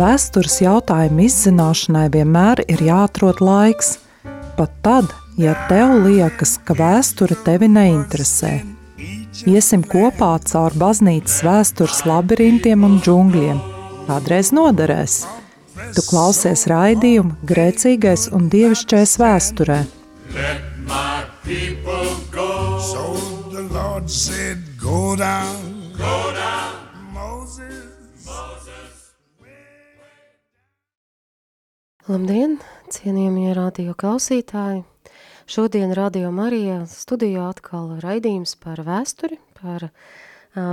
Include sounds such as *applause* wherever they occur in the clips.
Vēstures jautājumu izzināšanai vienmēr ir jāatrod laiks, pat tad, ja tev liekas, ka vēsture tevi neinteresē. Iesim kopā caur baznīcas vēstures labirintiem un džungļiem. Kādreiz noderēs. Tu klausies raidījumu Grēcīgais un Dievišķais vēsturē. Let my people go. So the Lord said, go down. Labdien, cienījamie radio klausītāji! Šodien Radio Marija studijā atkal raidījums par vēsturi, par uh,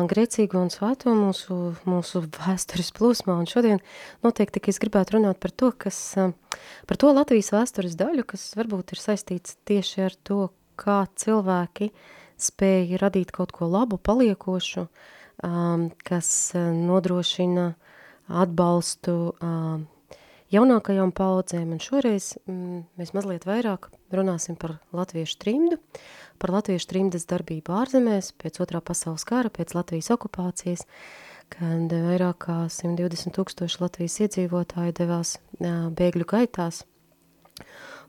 grēcīgo un svēto mūsu, mūsu vēstures plūsmā. Un šodien noteikti es gribētu runāt par to, kas, uh, par to Latvijas vēstures daļu, kas varbūt ir saistīts tieši ar to, kā cilvēki spēja radīt kaut ko labu, paliekošu, um, kas nodrošina atbalstu uh, jaunākajām paudzēm, un šoreiz mm, mēs mazliet vairāk runāsim par latviešu trimdu, par latviešu trimdas darbību ārzemēs pēc otrā pasaules kara, pēc Latvijas okupācijas, kad vairāk kā 120 tūkstoši Latvijas iedzīvotāji devās bēgļu gaitās,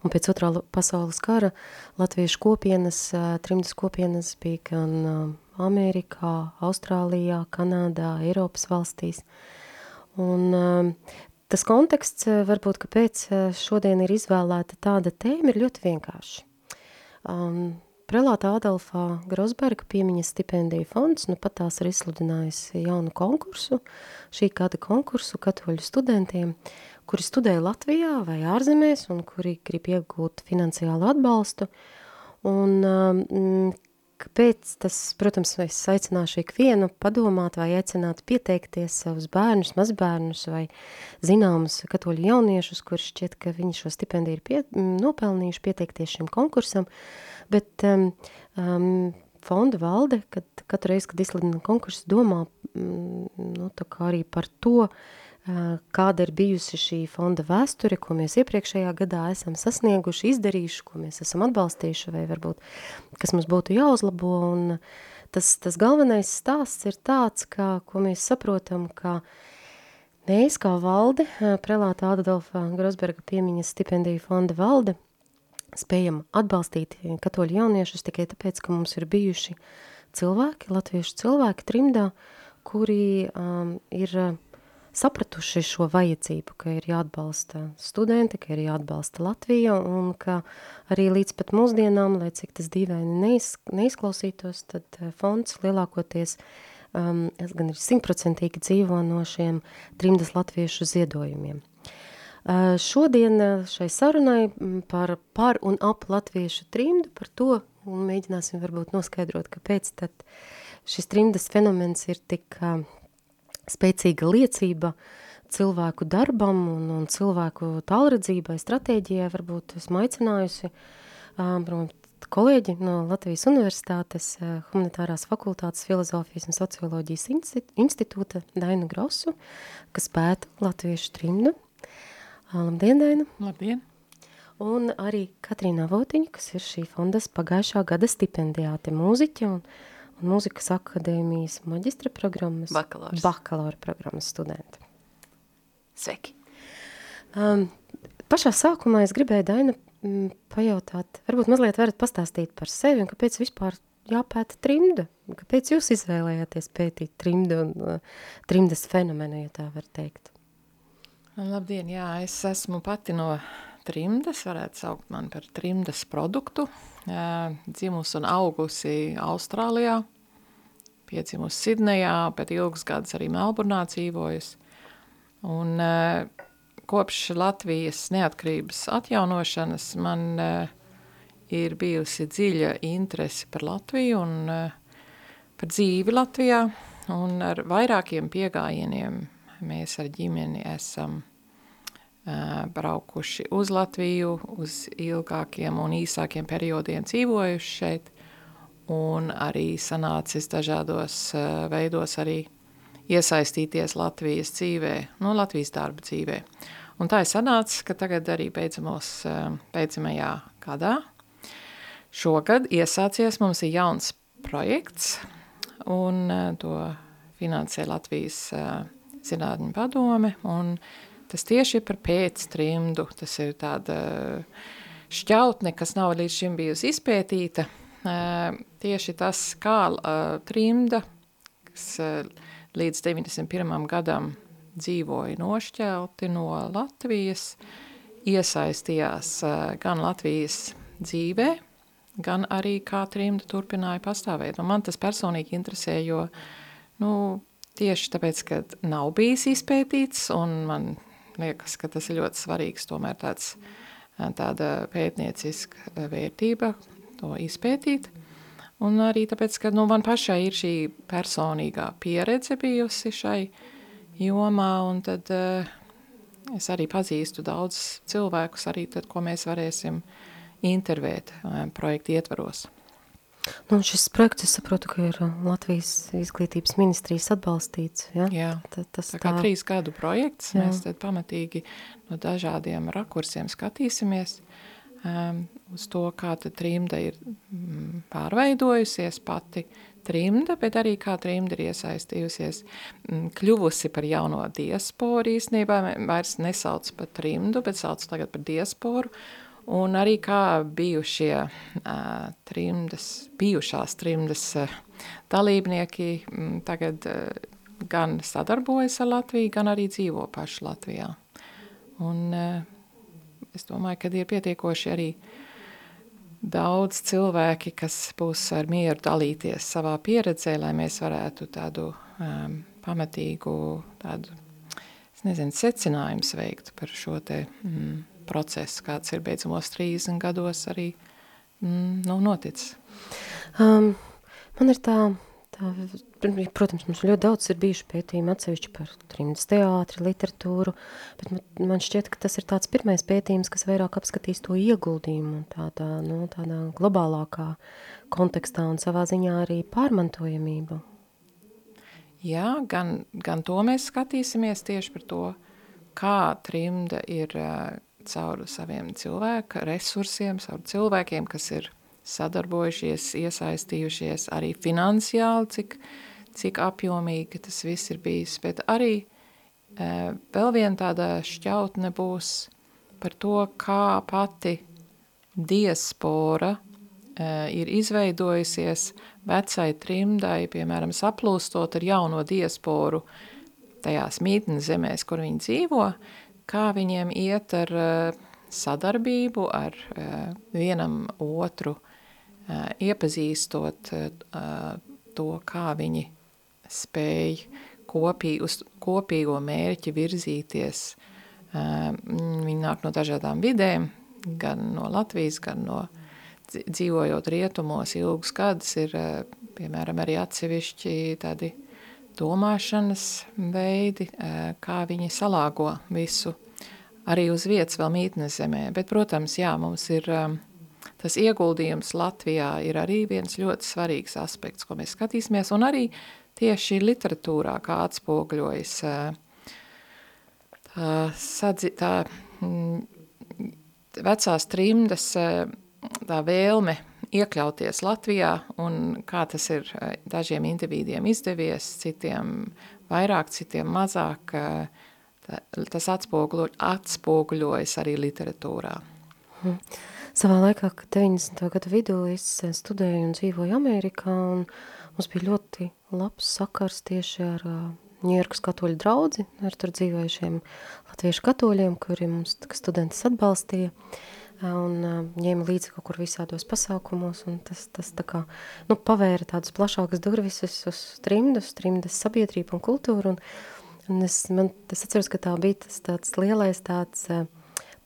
un pēc otrā pasaules kara latviešu kopienas, trimdas kopienas bija gan Amerikā, Austrālijā, Kanādā, Eiropas valstīs, Un Tas konteksts, eh, varbūt, kāpēc eh, šodien ir izvēlēta tāda tēma, ir ļoti vienkārši. Um, Prelāta Adolfā Grosberga piemiņas stipendija fonds nu pat tās ir izsludinājis jaunu konkursu, šī gada konkursu katoļu studentiem, kuri studē Latvijā vai ārzemēs un kuri grib iegūt finansiālu atbalstu. Un um, Kāpēc tas, protams, es aicināšu ikvienu padomāt vai aicināt pieteikties savus bērnus, mazbērnus vai zināmus katoļu jauniešus, kurš šķiet, ka viņi šo stipendiju ir pie, nopelnījuši pieteikties šim konkursam, bet um, um, fonda valde, kad katru reizi, kad izsludina konkursu, domā mm, nu, tā kā arī par to, uh, kāda ir bijusi šī fonda vēsture, ko mēs iepriekšējā gadā esam sasnieguši, izdarījuši, ko mēs esam atbalstījuši, vai varbūt, kas mums būtu jāuzlabo, un tas, tas galvenais stāsts ir tāds, ka, ko mēs saprotam, ka mēs kā valde, prelāta Adolfa Grosberga piemiņas stipendiju fonda valde, spējam atbalstīt katoļu jauniešus tikai tāpēc, ka mums ir bijuši cilvēki, latviešu cilvēki trimdā, kuri um, ir sapratuši šo vajadzību, ka ir jāatbalsta studenti, ka ir jāatbalsta Latvija un ka arī līdz pat mūsdienām, lai cik tas dīvaini neiz, neizklausītos, tad eh, fonds lielākoties um, gan ir simtprocentīgi dzīvo no šiem trimdas latviešu ziedojumiem. Uh, šodien uh, šai sarunai par, par un ap latviešu trimdu, par to un mēģināsim varbūt noskaidrot, kāpēc tad šis trimdas fenomens ir tik uh, spēcīga liecība cilvēku darbam un, un cilvēku tālredzībai, stratēģijai, varbūt esmu aicinājusi um, kolēģi no Latvijas Universitātes Humanitārās fakultātes filozofijas un socioloģijas institūta Dainu Grosu, kas pēta latviešu trimdu. Labdien, Daina! Labdien! Un arī Katrīna Votiņa, kas ir šī fondas pagājušā gada stipendiāte mūziķa un un mūzikas akadēmijas maģistra programmas, bakalaura, bakalaura programmas studenti. Sveiki! Um, pašā sākumā es gribēju Daina pajautāt, varbūt mazliet varat pastāstīt par sevi un kāpēc vispār jāpēta trimda? Kāpēc jūs izvēlējāties pētīt trimdu un uh, trimdas fenomenu, ja tā var teikt? Labdien, jā, es esmu pati no trimdas, varētu saukt mani par trimdas produktu, dzimusi un augusi Austrālijā, piedzimusi Sidnejā, pēc ilgas gadus arī Melburnā dzīvojusi. Un kopš Latvijas neatkarības atjaunošanas man ir bijusi dziļa interese par Latviju un par dzīvi Latvijā, un ar vairākiem piegājieniem mēs ar ģimeni esam braukuši uz Latviju, uz ilgākiem un īsākiem periodiem dzīvojuši šeit, un arī sanācis dažādos veidos arī iesaistīties Latvijas dzīvē, no Latvijas darba dzīvē. Un tā ir sanācis, ka tagad arī beidzamos, beidzamajā gadā šogad iesācies mums ir jauns projekts, un to finansē Latvijas zinātņu padome, un tas tieši ir par pēctrimdu, tas ir tāda šķautne, kas nav līdz šim bijusi izpētīta, tieši tas, kā trimda, kas līdz 91. gadam dzīvoja nošķelti no Latvijas, iesaistījās gan Latvijas dzīvē, gan arī kā trimda turpināja pastāvēt. Un man tas personīgi interesē, jo nu, tieši tāpēc, ka nav bijis izpētīts, un man liekas, ka tas ir ļoti svarīgs tomēr tāds, tāda pētnieciska vērtība to izpētīt. Un arī tāpēc, ka nu, man pašai ir šī personīgā pieredze bijusi šai jomā, un tad uh, es arī pazīstu daudz cilvēkus, arī tad, ko mēs varēsim intervēt projekta ietvaros. Nu, šis projekts, es saprotu, ka ir Latvijas izglītības ministrijas atbalstīts. Ja? Jā, tā, tas tā kā tā... trīs gadu projekts. Jā. Mēs tad pamatīgi no dažādiem rakursiem skatīsimies um, uz to, kā tad trimda ir mm, pārveidojusies pati trimda, bet arī kā trimda ir iesaistījusies, mm, kļuvusi par jauno diasporu īstenībā, vairs nesauc par trimdu, bet sauc tagad par diasporu, un arī kā bijušie uh, trimdas, bijušās trimdas uh, dalībnieki m, tagad uh, gan sadarbojas ar Latviju, gan arī dzīvo paši Latvijā. Un uh, es domāju, ka ir pietiekoši arī daudz cilvēki, kas būs ar mieru dalīties savā pieredzē, lai mēs varētu tādu um, pamatīgu tādu, es nezinu, secinājums veikt par šo te mm, process, kāds ir beidzamos 30 gados arī mm, nu, noticis? Um, man ir tā, tā, protams, mums ļoti daudz ir bijuši pētījumi atsevišķi par trimdas teātri, literatūru, bet man, man šķiet, ka tas ir tāds pirmais pētījums, kas vairāk apskatīs to ieguldījumu tādā, nu, tādā globālākā kontekstā un savā ziņā arī pārmantojamību. Jā, gan, gan to mēs skatīsimies tieši par to, kā trimda ir caur saviem cilvēku resursiem, caur cilvēkiem, kas ir sadarbojušies, iesaistījušies arī finansiāli, cik, cik apjomīgi tas viss ir bijis, bet arī e, vēl viena tāda šķautne būs par to, kā pati diaspora e, ir izveidojusies vecai trimdai, piemēram, saplūstot ar jauno diasporu tajās mītnes zemēs, kur viņi dzīvo, kā viņiem iet ar uh, sadarbību, ar uh, vienam otru, uh, iepazīstot to, kā viņi spēj kopī, uz kopīgo mērķi virzīties. Viņi nāk no dažādām vidēm, gan no Latvijas, gan no dzīvojot rietumos ilgus gadus, ir, piemēram, arī atsevišķi tādi uh, domāšanas veidi, kā viņi salāgo visu arī uz vietas vēl mītnes zemē. Bet, protams, jā, mums ir tas ieguldījums Latvijā ir arī viens ļoti svarīgs aspekts, ko mēs skatīsimies, un arī tieši literatūrā, kā atspogļojas tā, sadzi, tā vecās trimdas tā vēlme iekļauties Latvijā un kā tas ir eh, dažiem individiem izdevies, citiem vairāk, citiem mazāk, eh, tas atspoguļo, atspoguļojas arī literatūrā. Hmm. Savā laikā, kad 90. gadu vidū es eh, studēju un dzīvoju Amerikā, un mums bija ļoti labs sakars tieši ar Ņujorkas katoļu draudzi, ar tur dzīvojušiem latviešu katoļiem, kuri mums studentus atbalstīja. Uh, un ņēma līdzi kaut kur visādos pasākumos, un tas, tas tā kā, nu, pavēra tādas plašākas durvis uz, trimdu, uz trimdas sabiedrību un kultūru, un, un es, man, es atceros, ka tā bija tas tāds lielais tāds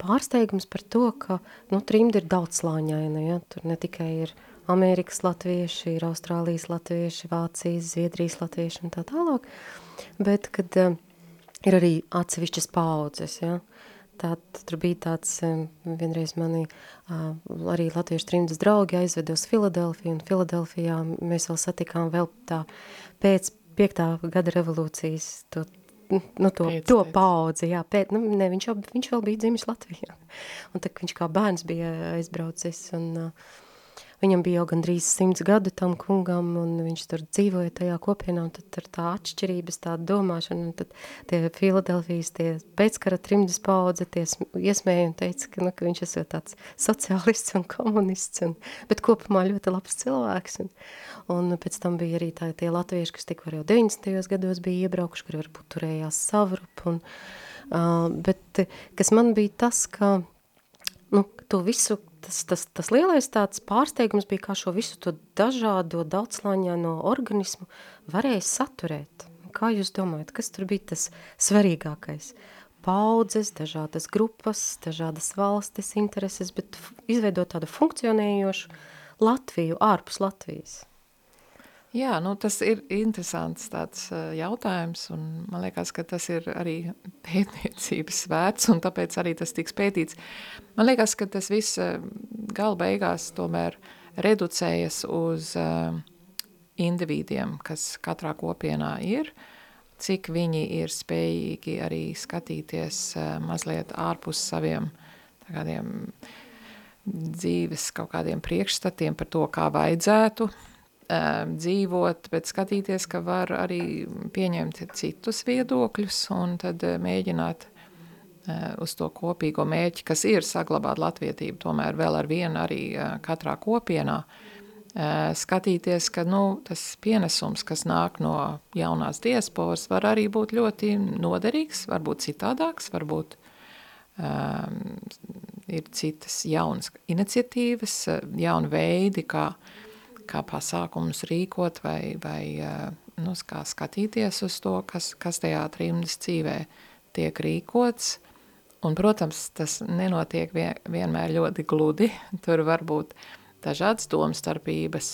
pārsteigums par to, ka, nu, trimda ir daudzslāņaina, ja, tur ne tikai ir Amerikas latvieši, ir Austrālijas latvieši, Vācijas, Zviedrijas latvieši un tā tālāk, bet, kad ir arī atsevišķas paudzes, ja, Tā, tur bija tāds, vienreiz mani arī latviešu trimdas draugi aizveda uz Filadelfiju, un Filadelfijā mēs vēl satikām vēl tā pēc piektā gada revolūcijas to, nu, to, pēc, to paudzi, jā, pēc, nu, ne, viņš, jau, viņš vēl bija dzimis Latvijā, un tā viņš kā bērns bija aizbraucis, un, viņam bija jau gandrīz simts gadu tam kungam, un viņš tur dzīvoja tajā kopienā, un tad tur tā atšķirības, tā domāšana, un tad tie Filadelfijas, tie pēckara trimdas paudze, tie iesmēja un teica, ka, nu, ka viņš esot tāds sociālists un komunists, un, bet kopumā ļoti labs cilvēks, un, un pēc tam bija arī tā, tie latvieši, kas tikko jau 90. gados bija iebraukuši, kuri varbūt turējās savrupu, un, uh, bet kas man bija tas, ka, nu, to visu tas, tas, tas lielais tāds pārsteigums bija, kā šo visu to dažādo daudzslāņaino organismu varēja saturēt. Kā jūs domājat, kas tur bija tas svarīgākais? Paudzes, dažādas grupas, dažādas valstis, intereses, bet izveidot tādu funkcionējošu Latviju ārpus Latvijas. Jā, nu tas ir interesants tāds jautājums, un man liekas, ka tas ir arī *laughs* pētniecības vērts, un tāpēc arī tas tiks pētīts. Man liekas, ka tas viss gala beigās tomēr reducējas uz uh, individiem, kas katrā kopienā ir, cik viņi ir spējīgi arī skatīties uh, mazliet ārpus saviem tādiem dzīves kaut kādiem priekšstatiem par to, kā vajadzētu dzīvot, bet skatīties, ka var arī pieņemt citus viedokļus un tad uh, mēģināt uh, uz to kopīgo mērķi, kas ir saglabāt latvietību, tomēr vēl ar vienu arī uh, katrā kopienā, skatīties, ka nu, tas pienesums, kas nāk no jaunās diasporas, var arī būt ļoti noderīgs, varbūt citādāks, varbūt um, ir citas jaunas iniciatīvas, jauni veidi, kā uh, kā pasākumus rīkot vai, vai eh, nu, kā skatīties uz to, kas, kas tajā trimdas dzīvē tiek rīkots. Un, protams, tas nenotiek vien, vienmēr ļoti gludi, *laughs* tur var būt dažādas domstarpības,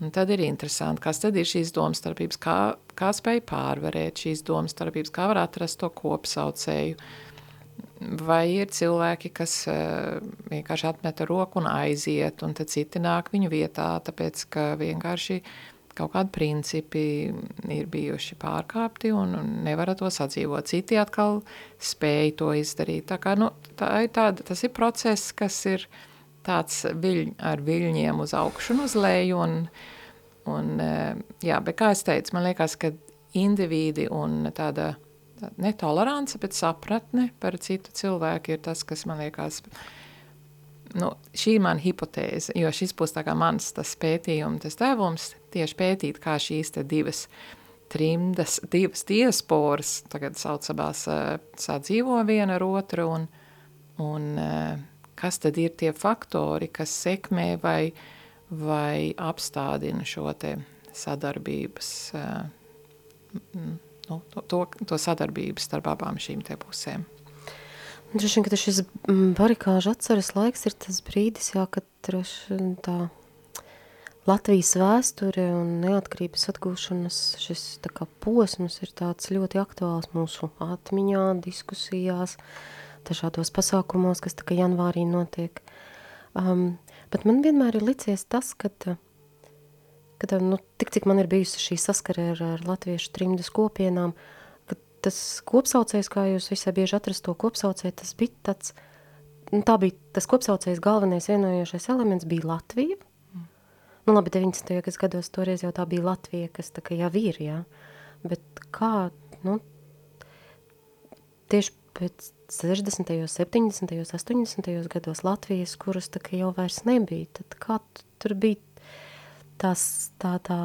un tad ir interesanti, kas tad ir šīs domstarpības, kā, kā spēj pārvarēt šīs domstarpības, kā var atrast to kopsaucēju, vai ir cilvēki, kas uh, vienkārši atmeta roku un aiziet, un tad citi nāk viņu vietā, tāpēc, ka vienkārši kaut kādi principi ir bijuši pārkāpti un, nevar to sadzīvot. Citi atkal spēja to izdarīt. Tā kā, nu, tā ir tāda, tas ir process, kas ir tāds viļ, ar viļņiem uz augšu un uz leju, un, un uh, jā, bet kā es teicu, man liekas, ka indivīdi un tāda netolerance, bet sapratne par citu cilvēku ir tas, kas man liekas, nu, šī ir mana hipotēze, jo šis būs tā kā mans tas pētījums, tas devums, tieši pētīt, kā šīs te divas trimdas, divas diasporas tagad saucamās sadzīvo viena ar otru un, un kas tad ir tie faktori, kas sekmē vai, vai apstādina šo te sadarbības nu, to, to sadarbību starp abām šīm pusēm. Droši vien, ka šis mm, barikāžu atceres laiks ir tas brīdis, jā, kad tā Latvijas vēsture un neatkarības atgūšanas šis tā kā posms ir tāds ļoti aktuāls mūsu atmiņā, diskusijās, dažādos pasākumos, kas tā kā janvārī notiek. Um, bet man vienmēr ir licies tas, ka uh, ka nu, tik cik man ir bijusi šī saskare ar, ar latviešu trimdas kopienām, ka tas kopsaucējs, kā jūs visai bieži atrast to kopsaucēju, tas bija tāds, nu, tā bija tas kopsaucējs galvenais vienojošais elements bija Latvija. Mm. Nu labi, 90. gados toreiz jau tā bija Latvija, kas tā kā jau ir, jā. Bet kā, nu, tieši pēc 60., 70., 80. gados Latvijas, kuras tā kā jau vairs nebija, tad kā tur bija tās, tā, tā,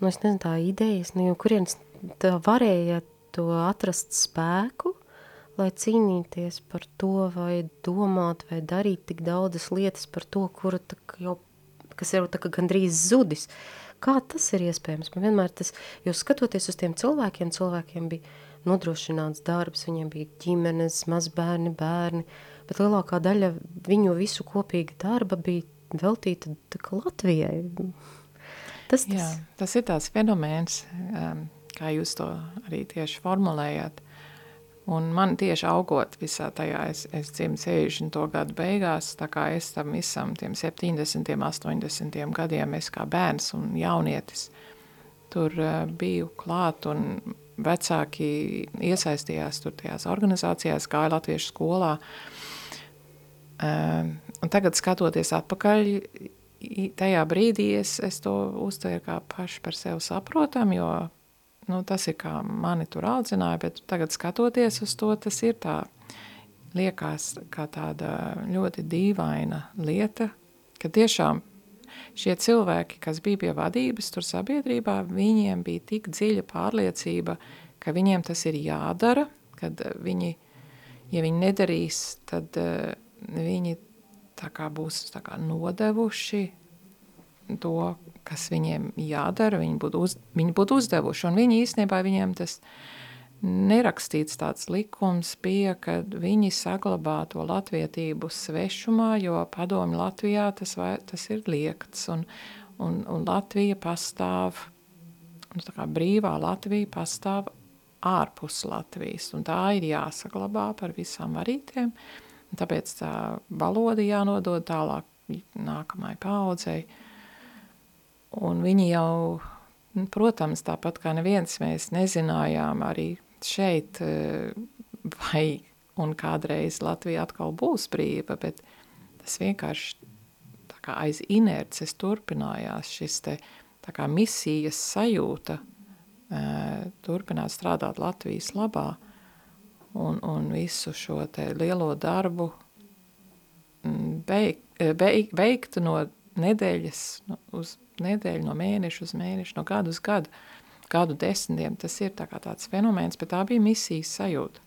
nu es nezinu, tā idejas, nu, kurienes tā varēja to atrast spēku, lai cīnīties par to, vai domāt, vai darīt tik daudzas lietas par to, kura jau, kas jau tā kā gandrīz zudis. Kā tas ir iespējams? Man vienmēr tas, jo skatoties uz tiem cilvēkiem, cilvēkiem bija nodrošināts darbs, viņiem bija ģimenes, mazbērni, bērni, bet lielākā daļa viņu visu kopīga darba bija veltīta Latvijai. Tas, tas... Jā, tas ir tāds fenomens, um, kā jūs to arī tieši formulējat. Un man tieši augot visā tajā, es, es dzimu 60. gadu beigās, tā kā es tam visam tiem 70. 80. gadiem, es kā bērns un jaunietis, tur uh, biju klāt un vecāki iesaistījās tur tajās organizācijās, gāja latviešu skolā. Uh, Un tagad skatoties atpakaļ, tajā brīdī es, es to uztvēru kā paši par sevi saprotam, jo nu, tas ir kā mani tur audzināja, bet tagad skatoties uz to, tas ir tā, liekas kā tāda ļoti dīvaina lieta, ka tiešām šie cilvēki, kas bija pie vadības tur sabiedrībā, viņiem bija tik dziļa pārliecība, ka viņiem tas ir jādara, kad viņi, ja viņi nedarīs, tad uh, viņi kā būs kā nodevuši to, kas viņiem jādara, viņi būtu, uz, viņi būtu uzdevuši, un viņi īstenībā viņiem tas nerakstīts tāds likums bija, kad viņi saglabā to latvietību svešumā, jo padomi Latvijā tas, vai, tas ir liekts, un, un, un Latvija pastāv, un tā kā brīvā Latvija pastāv ārpus Latvijas, un tā ir jāsaglabā par visām varītēm, tāpēc tā valoda jānodod tālāk nākamai paudzei, un viņi jau, protams, tāpat kā neviens mēs nezinājām arī šeit eh, vai un kādreiz Latvija atkal būs brīva, bet tas vienkārši tā kā aiz inerces turpinājās šis te tā kā misijas sajūta eh, turpināt strādāt Latvijas labā un, un visu šo te lielo darbu mm, beig, eh, beig, veiktu no nedēļas uz nedēļu, no mēneša uz mēnešu, no gadu uz gadu, gadu desmitiem. Tas ir tā kā tāds fenomens, bet tā bija misijas sajūta.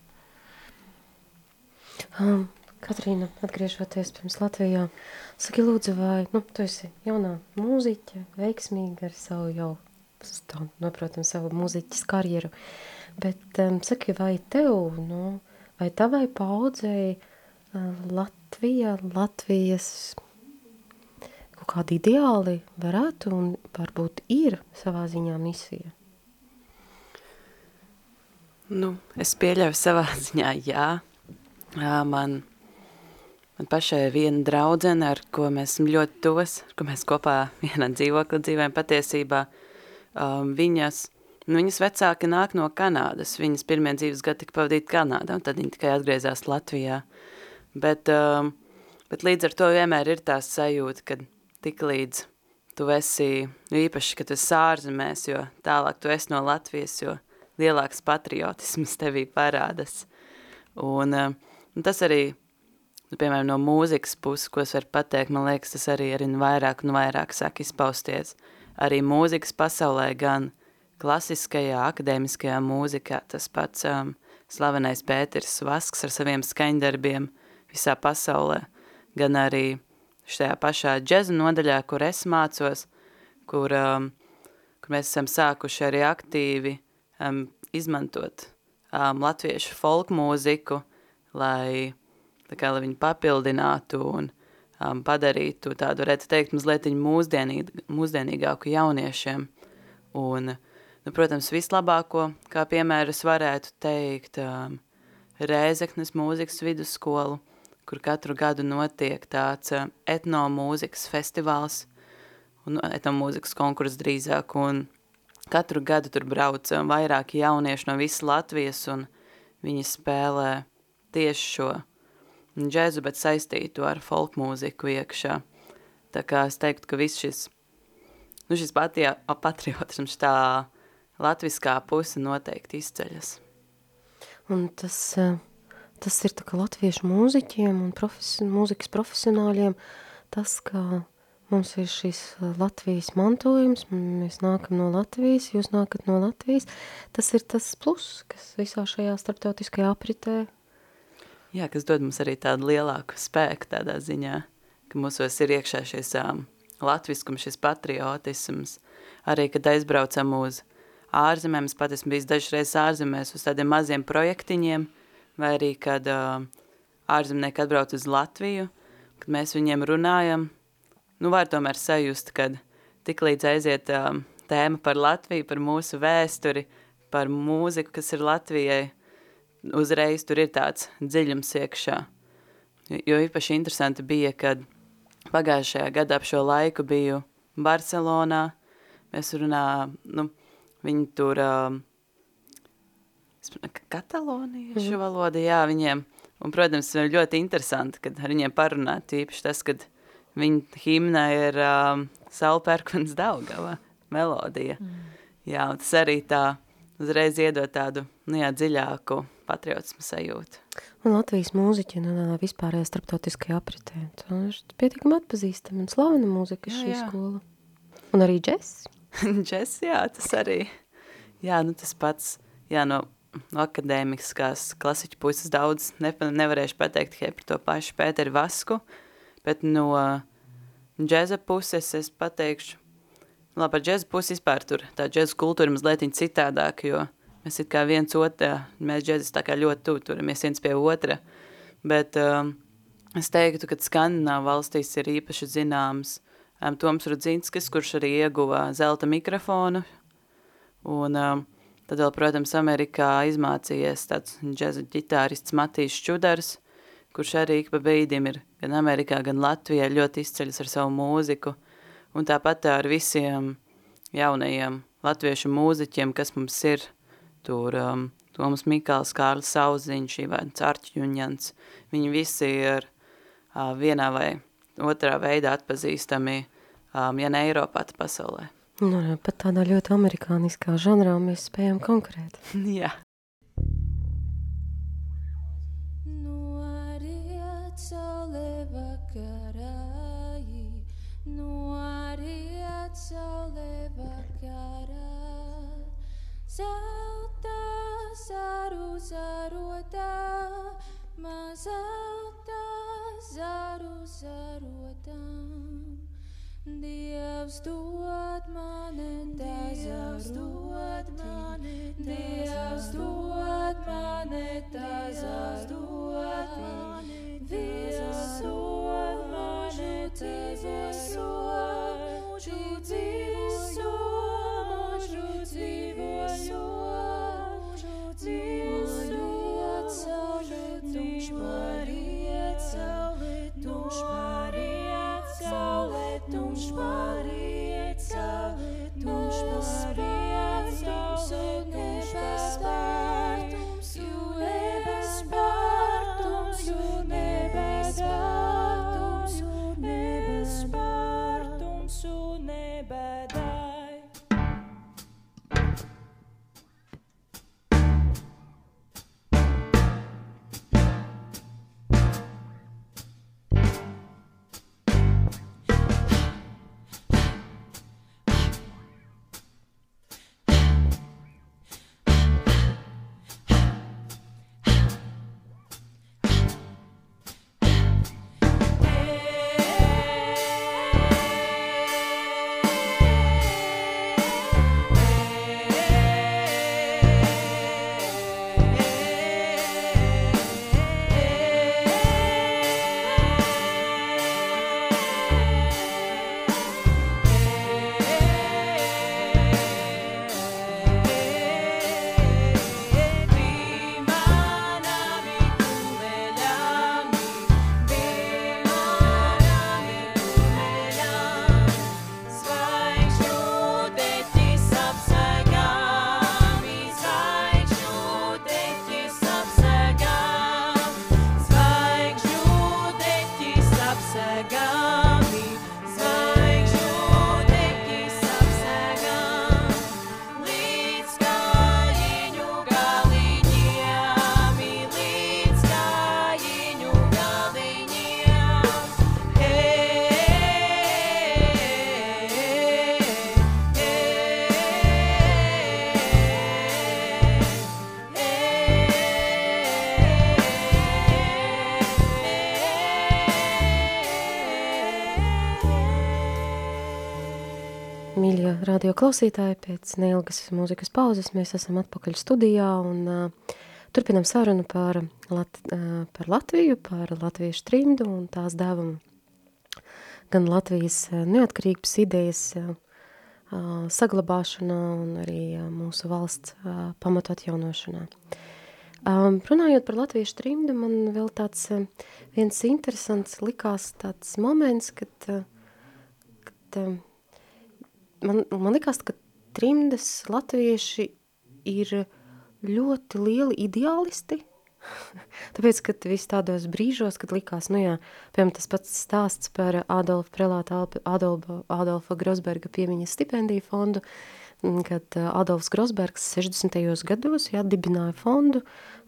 Um, Katrīna, atgriežoties pirms Latvijā, saki lūdzu, vai nu, tu esi jaunā mūziķa, veiksmīga ar savu jau, tā, no, protams, savu mūziķis karjeru, bet um, saki, vai tev, nu, vai tavai paudzei uh, Latvija, Latvijas kaut kādi ideāli varētu un varbūt ir savā ziņā misija? Nu, es pieļauju savā *laughs* ziņā, jā. jā man, man pašai viena draudzene, ar ko mēs esam ļoti tos, ar ko mēs kopā vienā dzīvokli dzīvējam patiesībā. Um, viņas, nu, viņas vecāki nāk no Kanādas, viņas pirmie dzīves gadi tika pavadīt Kanādā, un tad viņi tikai atgriezās Latvijā. Bet, um, bet līdz ar to vienmēr ir tās sajūta, kad tik līdz tu esi, jo īpaši, ka tu esi ārzemēs, jo tālāk tu esi no Latvijas, jo lielāks patriotisms tevī parādas. Un, eh, un tas arī, nu, piemēram, no mūzikas puses, ko es varu pateikt, man liekas, tas arī arī vairāk un vairāk sāk izpausties. Arī mūzikas pasaulē gan klasiskajā, akadēmiskajā mūzikā, tas pats um, slavenais Pēters Vasks ar saviem skaņdarbiem visā pasaulē, gan arī šajā pašā džeza nodaļā, kur es mācos, kur, um, kur mēs esam sākuši arī aktīvi um, izmantot um, latviešu folk mūziku, lai, kā, lai viņu papildinātu un um, padarītu tādu, varētu teikt, mazliet mūsdienīg, mūsdienīgāku jauniešiem. Un, nu, protams, vislabāko, kā piemēru es varētu teikt, um, Rēzeknes mūzikas vidusskolu, kur katru gadu notiek tāds eh, etnomūzikas festivāls un etnomūzikas konkurss drīzāk, un katru gadu tur brauc eh, vairāki jaunieši no visas Latvijas, un viņi spēlē tieši šo džēzu, bet saistītu ar folk mūziku iekšā. Tā kā es teiktu, ka viss šis, nu šis patijā, patriotisms tā latviskā puse noteikti izceļas. Un tas uh, tas ir tā kā latviešu mūziķiem un profes, mūzikas profesionāļiem, tas, ka mums ir šis uh, Latvijas mantojums, mēs nākam no Latvijas, jūs nākat no Latvijas, tas ir tas plus, kas visā šajā starptautiskajā apritē. Jā, kas dod mums arī tādu lielāku spēku tādā ziņā, ka mūsos ir iekšā šis um, latviskums, šis patriotisms, arī, kad aizbraucam uz ārzemēm, es pat esmu bijis dažreiz ārzemēs uz tādiem maziem projektiņiem, vai arī, kad uh, ārzemnieki atbrauc uz Latviju, kad mēs viņiem runājam, nu var tomēr sajust, kad tik līdz aiziet uh, tēma par Latviju, par mūsu vēsturi, par mūziku, kas ir Latvijai, uzreiz tur ir tāds dziļums iekšā. Jo, īpaši interesanti bija, kad pagājušajā gadā ap šo laiku biju Barcelonā, mēs runā, nu, viņi tur uh, kataloniešu mm. valoda, jā, viņiem. Un, protams, ļoti interesanti, kad ar viņiem parunāt, īpaši tas, kad viņa himna ir um, Saulpērkvans Daugava melodija. Mm. Jā, un tas arī tā uzreiz iedod tādu, nu jā, dziļāku patriotismu sajūtu. Un Latvijas mūziķi nu, vispārējā starptautiskajā apritē. Tā ir pietiekami atpazīstama un slavena mūzika jā, šī jā. skola. Un arī džess. *laughs* džess, jā, tas arī. Jā, nu tas pats, jā, no, no akadēmiskās klasiķu puses daudz ne, nevarēšu pateikt tikai par to pašu Pēteri Vasku, bet no džeza puses es pateikšu, labi, par džeza pusi vispār tur, tā džeza kultūra mazliet citādāk, jo Mēs kā viens otrā, mēs džezis tā kā ļoti tuvu turamies viens pie otra, bet um, es teiktu, ka Skandināvu valstīs ir īpaši zināms um, Toms Rudzinskis, kurš arī ieguva zelta mikrofonu, un um, tad vēl, protams, Amerikā izmācījies tāds džeza ģitārists Matīs Čudars, kurš arī ik pa brīdim ir gan Amerikā, gan Latvijā ļoti izceļas ar savu mūziku, un tāpat ar visiem jaunajiem latviešu mūziķiem, kas mums ir tur um, Tomas Mikāls, Kārlis Sauziņš, Ivans Arķuņans, viņi visi ir uh, vienā vai otrā veidā atpazīstami, um, ja ne Eiropā, tad pasaulē. Nu, pat tādā ļoti amerikāniskā žanrā mēs spējam konkurēt. *laughs* Jā. Saule vakarā, noriet saule vakarā, zelta zaru zarotā, mazelta zaru zarotām. Dievs dod mani Dievs dod mani Dievs dod mani Dievs dod mani Dievs dod mani Dievs dod mani Tumšpārī, caulē, tumšpārī, radio klausītāji, pēc neilgas mūzikas pauzes mēs esam atpakaļ studijā un uh, turpinam sarunu par, Lat, uh, par Latviju, par latviešu trimdu un tās dēvumu gan Latvijas neatkarības idejas uh, saglabāšanā un arī uh, mūsu valsts uh, pamatu atjaunošanā. Um, runājot par latviešu trimdu, man vēl tāds uh, viens interesants likās tāds moments, kad, uh, kad uh, man, man likās, ka trimdas latvieši ir ļoti lieli ideālisti *laughs* Tāpēc, kad viss tādos brīžos, kad likās, nu jā, piemēram, tas pats stāsts par Adolfa Prelāta Adolfa, Adolfa Grosberga piemiņas stipendiju fondu, kad Adolfs Grosbergs 60. gados jā, dibināja fondu,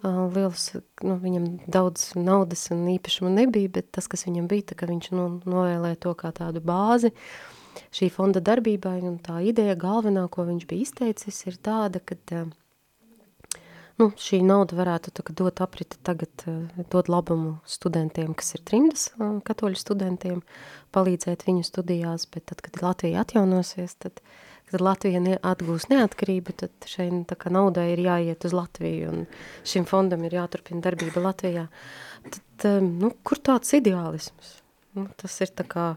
liels, nu, viņam daudz naudas un īpašumu nebija, bet tas, kas viņam bija, tā, ka viņš nu, novēlēja to kā tādu bāzi, šī fonda darbībai, un tā ideja galvenā, ko viņš bija izteicis, ir tāda, ka uh, nu, šī nauda varētu tā, dot apriti tagad, eh, dot labumu studentiem, kas ir trimdas eh, katoļu studentiem, palīdzēt viņu studijās, bet tad, kad Latvija atjaunosies, tad, kad Latvija ne, atgūs neatkarību, tad šeit tā kā naudai ir jāiet uz Latviju un šim fondam ir jāturpina darbība Latvijā. Tad, eh, nu, kur tāds ideālisms? Nu, tas ir tā kā,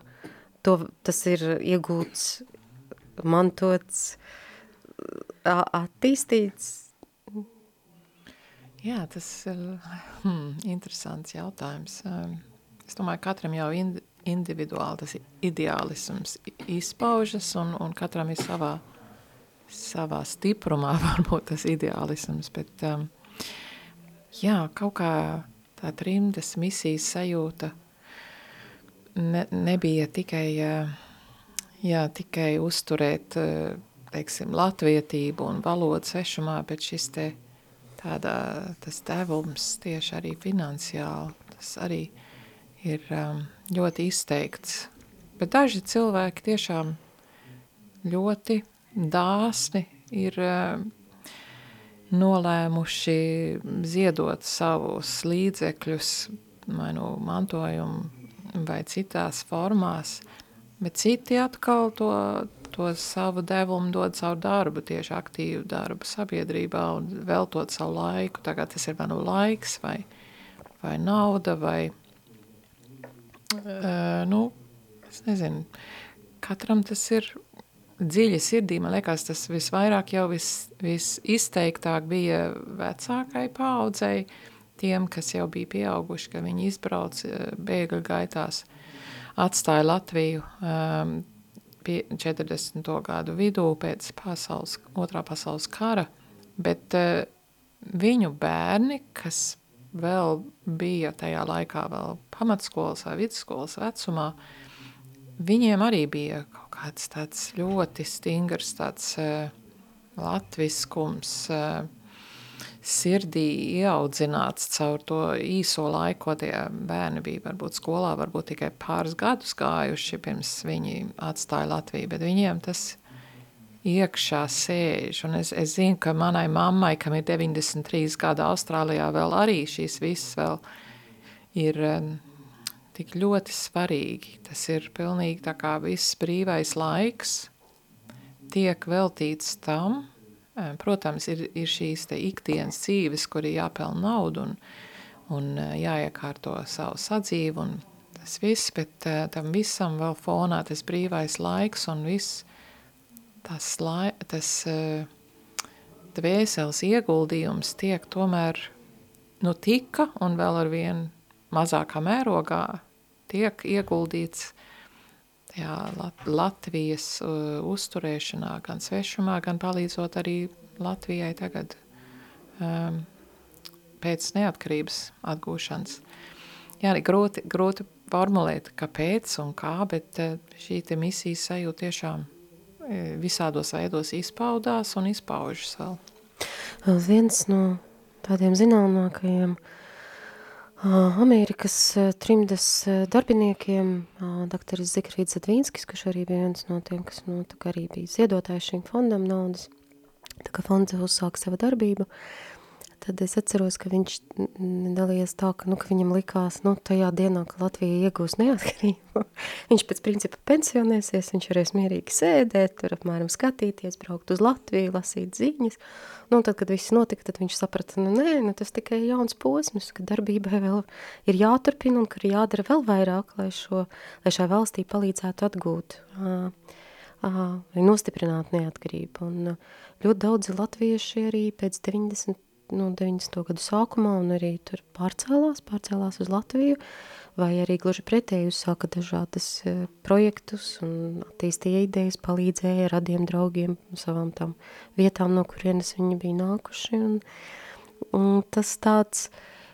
to, tas ir iegūts, mantots, attīstīts, Jā, tas ir hmm, interesants jautājums. Um, es domāju, ka katram jau indi individuāli tas ideālisms izpaužas, un, un katram ir savā, savā stiprumā *laughs* varbūt tas ideālisms, bet um, jā, kaut kā tā trimdes misijas sajūta ne, nebija tikai, jā, tikai uzturēt, teiksim, latvietību un valodu svešumā, bet šis te tādā, tas devums tieši arī finansiāli, tas arī ir um, ļoti izteikts. Bet daži cilvēki tiešām ļoti dāsni ir um, nolēmuši ziedot savus līdzekļus, vai nu mantojumu vai citās formās, bet citi atkal to to savu devumu dod savu darbu, tieši aktīvu darbu sabiedrībā un veltot savu laiku. Tagad tas ir vai nu laiks, vai, vai nauda, vai, uh, nu, es nezinu, katram tas ir dziļi sirdī. Man liekas, tas visvairāk jau vis, visizteiktāk bija vecākai paudzei, tiem, kas jau bija pieauguši, ka viņi izbrauc bēgļu gaitās, atstāja Latviju, um, 40. gadu vidū pēc pasaules, otrā pasaules kara, bet uh, viņu bērni, kas vēl bija tajā laikā vēl pamatskolas vai vidusskolas vecumā, viņiem arī bija kaut kāds tāds ļoti stingrs tāds uh, latviskums, uh, sirdī ieaudzināts caur to īso laiku, ko tie bērni bija varbūt skolā, varbūt tikai pāris gadus gājuši, pirms viņi atstāja Latviju, bet viņiem tas iekšā sēž, un es, es zinu, ka manai mammai, kam ir 93 gada Austrālijā, vēl arī šīs visas vēl ir um, tik ļoti svarīgi. Tas ir pilnīgi tā kā viss brīvais laiks tiek veltīts tam, Protams, ir, ir šīs ikdienas dzīves, kur ir jāpelna naudu un, un jāiekārto savu sadzīvu un tas viss, bet tam visam vēl fonā tas brīvais laiks un viss tas, lai, tas dvēseles ieguldījums tiek tomēr, nu tika un vēl ar vien mazākā mērogā tiek ieguldīts tajā Lat Latvijas uh, uzturēšanā, gan svešumā, gan palīdzot arī Latvijai tagad um, pēc neatkarības atgūšanas. Jā, grūti, grūti formulēt, kāpēc un kā, bet uh, šī misijas sajūta tiešām uh, visādos veidos izpaudās un izpaužas vēl. Viens no tādiem zināmākajiem uh, Amerikas trimdas darbiniekiem, dr. Zikrīts Zadvīnskis, kurš arī bija viens no tiem, kas nu, arī bija ziedotājs šīm fondam naudas. Tā kā fonds uzsāk savu darbību, tad es atceros, ka viņš dalījies tā, ka, nu, ka viņam likās, nu, tajā dienā, ka Latvija iegūs neatkarību, *laughs* viņš pēc principa pensionēsies, viņš varēs mierīgi sēdēt, tur apmēram skatīties, braukt uz Latviju, lasīt ziņas, nu, tad, kad viss notika, tad viņš saprata, nu, nē, nu, tas tikai jauns posms, ka darbībai vēl ir jāturpina un ka ir jādara vēl vairāk, lai, šo, lai šai valstī palīdzētu atgūt, uh, lai nostiprinātu neatkarību, un ļoti daudzi latvieši arī pēc 90 no 90. gadu sākumā un arī tur pārcēlās, pārcēlās uz Latviju, vai arī gluži pretēji uzsāka dažādas uh, projektus un attīstīja idejas, palīdzēja radiem draugiem savām tam vietām, no kurienes viņi bija nākuši. Un, un tas tāds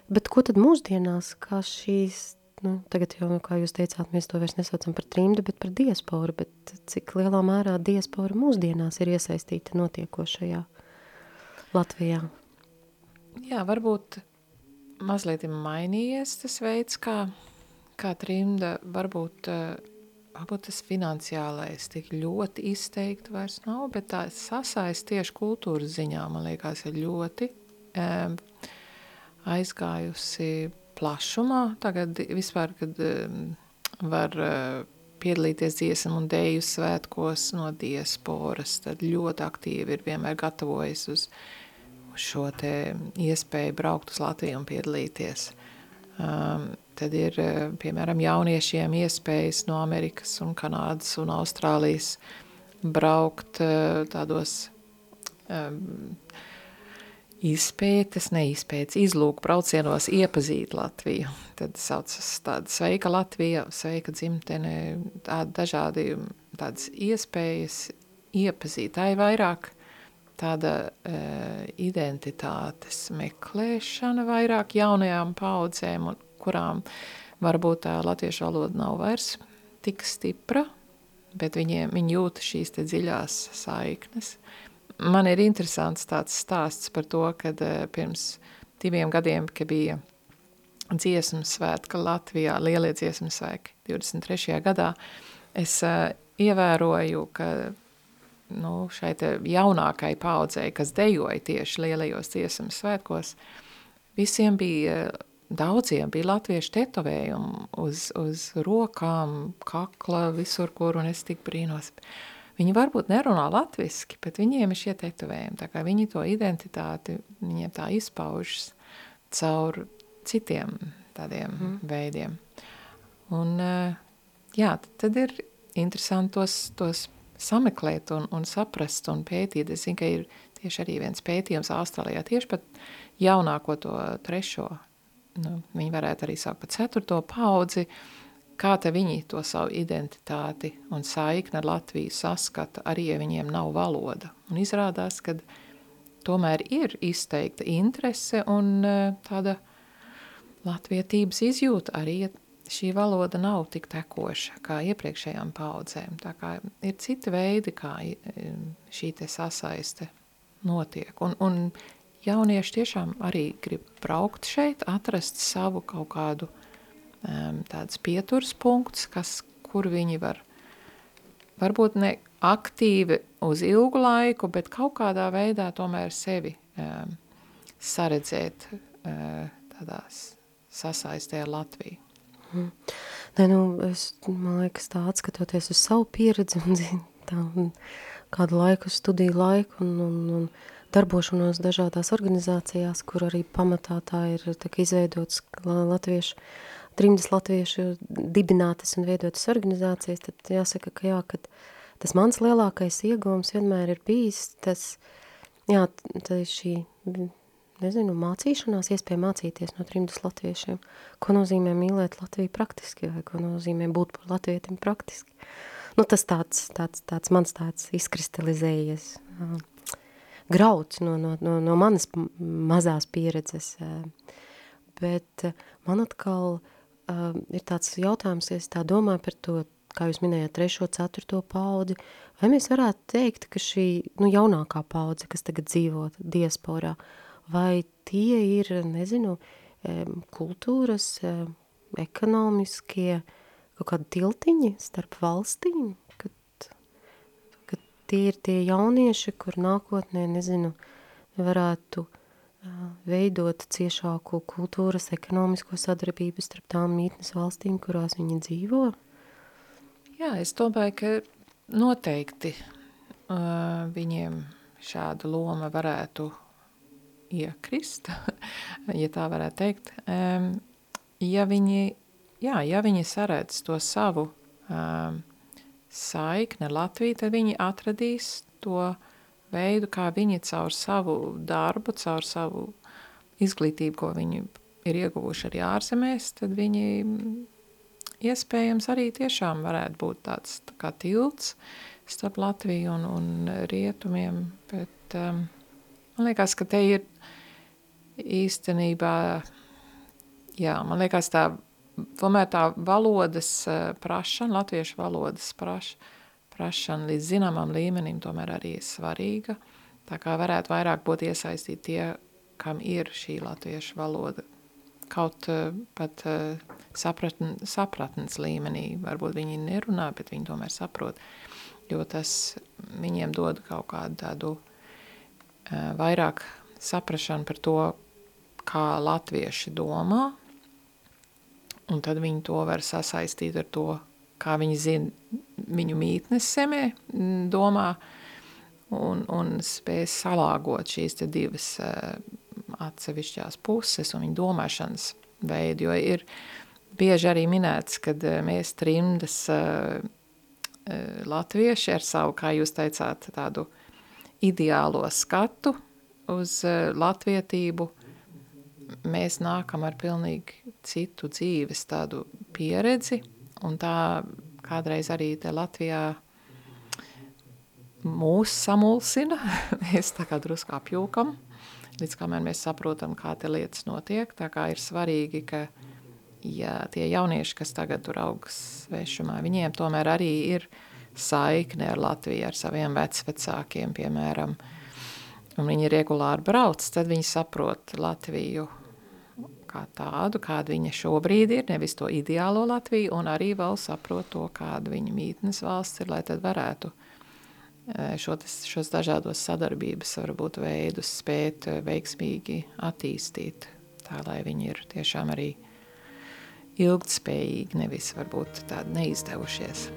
Bet ko tad mūsdienās, kā šīs, nu, tagad jau, kā jūs teicāt, mēs to vairs nesaucam par trimdu, bet par diasporu, bet cik lielā mērā diaspora mūsdienās ir iesaistīta notiekošajā Latvijā? Jā, varbūt mazliet ir mainījies tas veids, kā, kā trimda, varbūt, varbūt tas finansiālais tik ļoti izteikti vairs nav, bet tā sasaist tieši kultūras ziņā, man liekas, ir ļoti um, aizgājusi plašumā. Tagad vispār, kad um, var uh, piedalīties dziesmu un dēju svētkos no diasporas, tad ļoti aktīvi ir vienmēr gatavojas uz, uz šo iespēju braukt uz Latviju un piedalīties. Um, tad ir, uh, piemēram, jauniešiem iespējas no Amerikas un Kanādas un Austrālijas braukt uh, tādos um, izpētes, neizpētes, izlūk braucienos iepazīt Latviju. Tad saucas tāda sveika Latvija, sveika dzimtene, tādi dažādi tādas iespējas iepazīt. Tā ir vairāk tāda e, identitātes meklēšana vairāk jaunajām paudzēm, un kurām varbūt tā latviešu valoda nav vairs tik stipra, bet viņiem, viņi jūta šīs te dziļās saiknes – man ir interesants tāds stāsts par to, kad uh, pirms diviem gadiem, kad bija dziesmu svētka Latvijā, lielie dziesmu svēki 23. gadā, es uh, ievēroju, ka nu, šai jaunākai paudzei, kas dejoja tieši lielajos dziesmu svētkos, visiem bija, daudziem bija latviešu tetovējumi uz, uz rokām, kakla, visur, kur, un es tik brīnos. Viņi varbūt nerunā latviski, bet viņiem ir šie tetovējumi, tā kā viņi to identitāti, viņiem tā izpaužas caur citiem tādiem mm. veidiem. Un, eh, jā, tad ir interesanti tos, tos sameklēt un, un saprast un pētīt. Es zinu, ka ir tieši arī viens pētījums Austrālijā tieši pat jaunāko to trešo, nu, viņi varētu arī saukt par ceturto paudzi, kā te viņi to savu identitāti un saikni ar Latviju saskata, arī ja viņiem nav valoda. Un izrādās, ka tomēr ir izteikta interese un e, tāda latvietības izjūta arī, ja šī valoda nav tik tekoša kā iepriekšējām paudzēm. Tā kā ir citi veidi, kā e, šī te sasaiste notiek. Un, un jaunieši tiešām arī grib braukt šeit, atrast savu kaut kādu um, tāds pieturs punkts, kas, kur viņi var varbūt ne aktīvi uz ilgu laiku, bet kaut kādā veidā tomēr sevi um, saredzēt uh, tādās sasaistē ar Latviju. Mm. Nē, nu, es, man liekas, tā atskatoties uz savu pieredzi un tā, un kādu laiku studiju laiku un, un, un darbošanos dažādās organizācijās, kur arī pamatā tā ir tā, izveidots latviešu trimdas latviešu dibinātas un veidotas organizācijas, tad jāsaka, ka jā, kad tas mans lielākais iegūms vienmēr ir bijis tas, jā, tā šī, nezinu, mācīšanās, iespēja mācīties no trimdas latviešiem, ko nozīmē mīlēt Latviju praktiski, vai ko nozīmē būt par latvietim praktiski. Nu, tas tāds, tāds, tāds mans tāds izkristalizējies uh, grauds no, no, no, no manas mazās pieredzes, uh, bet uh, man atkal uh, uh, ir tāds jautājums, ja es tā domāju par to, kā jūs minējāt, trešo, ceturto paudzi, vai mēs varētu teikt, ka šī nu, jaunākā paudze, kas tagad dzīvo diasporā, vai tie ir, nezinu, kultūras, ekonomiskie, kaut kādi tiltiņi starp valstīm, kad, kad tie ir tie jaunieši, kur nākotnē, nezinu, varētu veidot ciešāku kultūras, ekonomisko sadarbību starp tām mītnes valstīm, kurās viņi dzīvo? Jā, es domāju, ka noteikti uh, viņiem šāda loma varētu iekrist, *laughs* ja tā varētu teikt. Ja viņi, jā, ja viņi saredz to savu saikni Latviju, tad viņi atradīs to veidu, kā viņi caur savu darbu, caur savu izglītību, ko viņi ir ieguvuši arī ārzemēs, tad viņi iespējams arī tiešām varētu būt tāds tā kā tilts starp Latviju un, un rietumiem, bet um, man liekas, ka te ir īstenībā jā, man liekas tā, tomēr tā valodas uh, prašana, latviešu valodas praš, prašana līdz zināmam līmenim tomēr arī ir svarīga. Tā kā varētu vairāk būt iesaistīt tie, kam ir šī latviešu valoda. Kaut uh, pat uh, sapratn, sapratnes līmenī, varbūt viņi nerunā, bet viņi tomēr saprot, jo tas viņiem dod kaut kādu tādu vairāk saprašanu par to, kā latvieši domā, un tad viņi to var sasaistīt ar to, kā viņi zina viņu mītnes semē domā, un, un spēj salāgot šīs divas uh, atsevišķās puses un viņu domāšanas veidu, jo ir bieži arī minēts, kad uh, mēs trimdas uh, latvieši ar savu, kā jūs teicāt, tādu ideālo skatu uz latvietību, mēs nākam ar pilnīgi citu dzīves tādu pieredzi, un tā kādreiz arī te Latvijā mūs samulsina, *laughs* mēs tā kā drusku apjūkam, līdz kamēr mēs saprotam, kā te lietas notiek, tā kā ir svarīgi, ka ja tie jaunieši, kas tagad tur augs svešumā, viņiem tomēr arī ir saikne ar Latviju, ar saviem vecvecākiem, piemēram, un viņi regulāri brauc, tad viņi saprot Latviju kā tādu, kāda viņa šobrīd ir, nevis to ideālo Latviju, un arī vēl saprot to, kāda viņa mītnes valsts ir, lai tad varētu e, šo, šos dažādos sadarbības varbūt veidus spēt e, veiksmīgi attīstīt, tā lai viņi ir tiešām arī ilgtspējīgi, nevis varbūt tādi neizdevušies.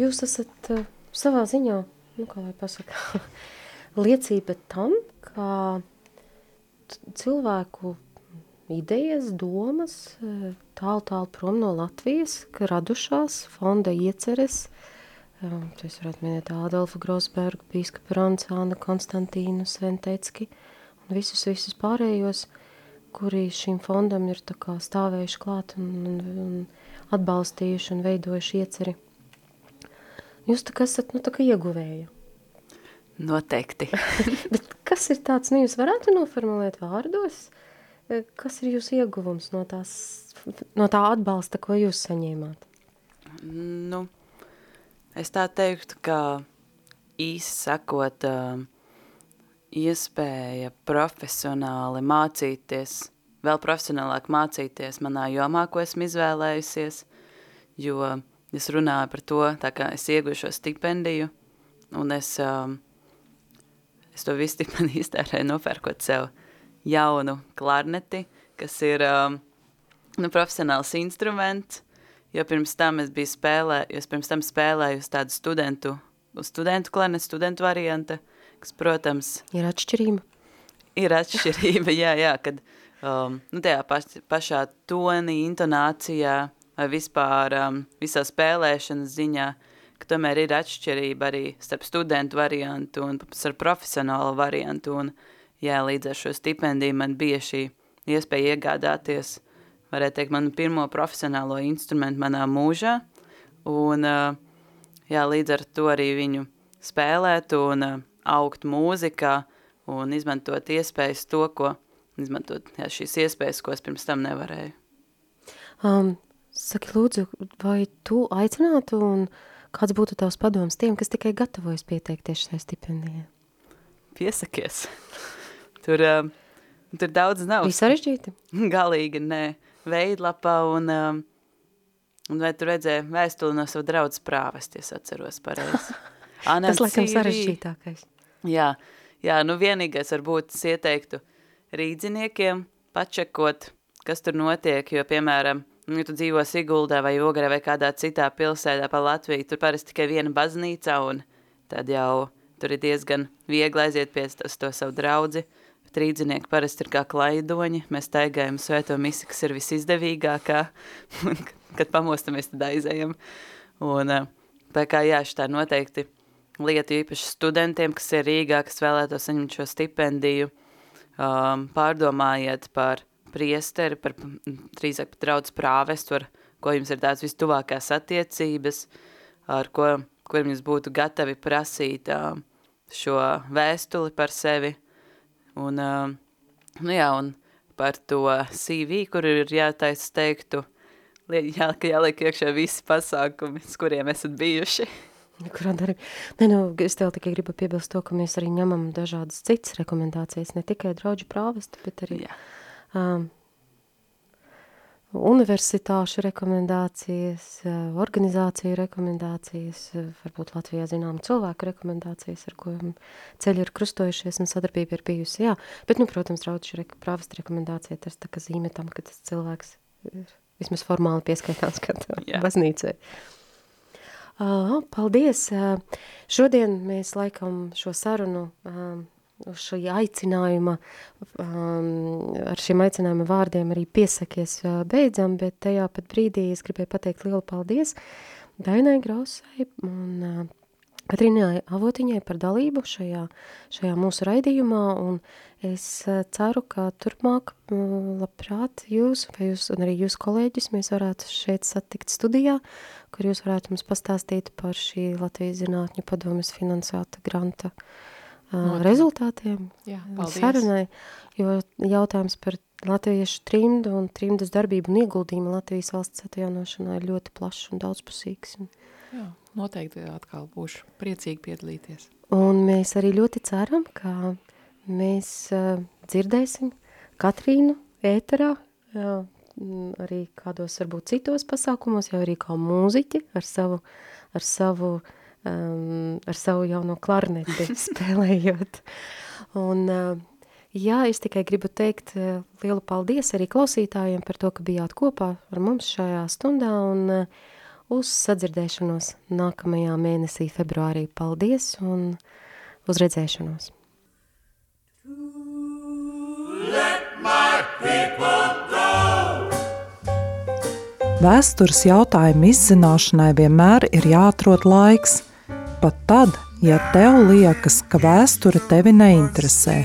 Jūs esat uh, savā ziņā, nu, kā lai pasaka, *laughs* liecība tam, ka cilvēku idejas, domas uh, tālu tālu prom no Latvijas, ka radušās fonda ieceres, um, es varētu minēt Ādolfu Grosbergu, Bīskapu Rancānu, Konstantīnu Sventecki un visus, visus pārējos, kuri šim fondam ir tā kā stāvējuši klāt un, un, un atbalstījuši un veidojuši ieceri. Jūs tā kā esat, nu, tā kā ieguvēja. Noteikti. *laughs* Bet kas ir tāds, nu, jūs varētu noformulēt vārdos? Eh, kas ir jūsu ieguvums no, tās, no tā atbalsta, ko jūs saņēmāt? Nu, es tā teiktu, ka īsi sakot, iespēja profesionāli mācīties vēl profesionālāk mācīties manā jomā, ko esmu izvēlējusies, jo es runāju par to, tā kā es ieguvu šo stipendiju, un es, um, es to visu stipendiju *laughs* iztērēju nopērkot sev jaunu klarneti, kas ir um, nu, profesionāls instruments, jo pirms tam es biju spēlē, jo es pirms tam spēlēju uz tādu studentu, uz studentu klarneti, studentu varianta, kas, protams... Ir atšķirība? Ir atšķirība, *laughs* jā, jā, kad um, nu, tajā paš, pašā tonī, intonācijā vai vispār um, visā spēlēšanas ziņā, ka tomēr ir atšķirība arī starp studentu variantu un starp profesionālu variantu. Un, jā, līdz ar šo stipendiju man bija šī iespēja iegādāties, varētu teikt, manu pirmo profesionālo instrumentu manā mūžā. Un, uh, jā, līdz ar to arī viņu spēlēt un uh, augt mūzikā un izmantot iespējas to, ko, izmantot jā, šīs iespējas, ko es pirms tam nevarēju. Um, saki lūdzu, vai tu aicinātu un kāds būtu tavs padoms tiem, kas tikai gatavojas pieteikties šai stipendijai? Piesakies. *laughs* tur, um, tur daudz nav. Bija sarežģīti? *laughs* Galīgi, nē. Veidlapā un, um, un vai tu redzēji vēstuli no savu draudz prāvest, es atceros pareizi. *laughs* Tas laikam sarežģītākais. Jā, jā, nu vienīgais varbūt es ieteiktu rīdziniekiem pačekot, kas tur notiek, jo, piemēram, ja tu dzīvo Siguldā vai Ogrē vai kādā citā pilsētā pa Latviju, tur parasti tikai viena baznīca un tad jau tur ir diezgan viegli aiziet pie to, to savu draudzi, bet rīdzinieki parasti ir kā klaidoņi, mēs taigājam svēto misi, kas ir visizdevīgākā, *laughs* un kad pamostamies, tad aizējam. Un tā kā jā, šitā noteikti lieta īpaši studentiem, kas ir Rīgā, kas vēlētos saņemt šo stipendiju, um, pārdomājiet par priesteri, par drīzāk pat draudz prāvestu, ar ko jums ir tāds vistuvākās attiecības, ar ko, kurim jūs būtu gatavi prasīt šo vēstuli par sevi. Un, nu jā, un par to CV, kur ir jātaisa teiktu, jā, ka jāliek iekšā visi pasākumi, uz kuriem esat bijuši. *laughs* Kurā darbā? Nē, nu, es tev tikai gribu piebilst to, ka mēs arī ņemam dažādas citas rekomendācijas, ne tikai draudžu prāvestu, bet arī Jā. Um, universitāšu rekomendācijas, organizāciju rekomendācijas, varbūt Latvijā zinām cilvēku rekomendācijas, ar ko ceļi ir krustojušies un sadarbība ir bijusi. Jā, bet, nu, protams, draudžu rek prāvestu rekomendācija, tas tā kā zīme tam, ka tas cilvēks ir vismaz formāli pieskaitāms kā baznīcai. Uh, paldies! Uh, šodien mēs laikam šo sarunu uh, uz šī aicinājuma, um, ar šiem aicinājuma vārdiem arī piesakies uh, beidzam, bet tajā pat brīdī es gribēju pateikt lielu paldies Dainai Grausai un uh, Katrīnai Avotiņai par dalību šajā, šajā mūsu raidījumā, un es ceru, ka turpmāk labprāt jūs, vai jūs, un arī jūs kolēģis, mēs varētu šeit satikt studijā, kur jūs varētu mums pastāstīt par šī Latvijas zinātņu padomas finansēta granta uh, rezultātiem Jā, paldies. sarunai, jo jautājums par latviešu trimdu un trimdas darbību un ieguldījumu Latvijas valsts atjaunošanā ir ļoti plašs un daudzpusīgs. Un, Jā, noteikti atkal būšu priecīgi piedalīties. Un mēs arī ļoti ceram, ka mēs uh, dzirdēsim Katrīnu ēterā, uh, arī kādos varbūt citos pasākumos, jau arī kā mūziķi ar savu, ar savu, um, ar savu jauno klarneti *laughs* spēlējot. Un, uh, jā, es tikai gribu teikt uh, lielu paldies arī klausītājiem par to, ka bijāt kopā ar mums šajā stundā un uh, uz sadzirdēšanos nākamajā mēnesī februārī. Paldies un uz redzēšanos! Vēstures jautājumu izzināšanai vienmēr ir jāatrod laiks, pat tad, ja tev liekas, ka vēsture tevi neinteresē.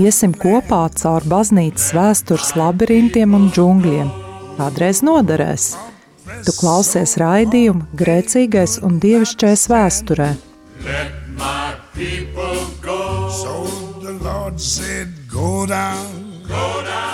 Iesim kopā caur baznīcas vēstures labirintiem un džungļiem. Kādreiz noderēs! Tu klausies raidījumu Grēcīgais un Dievišķais vēsturē. Go. So the Lord said, go down, go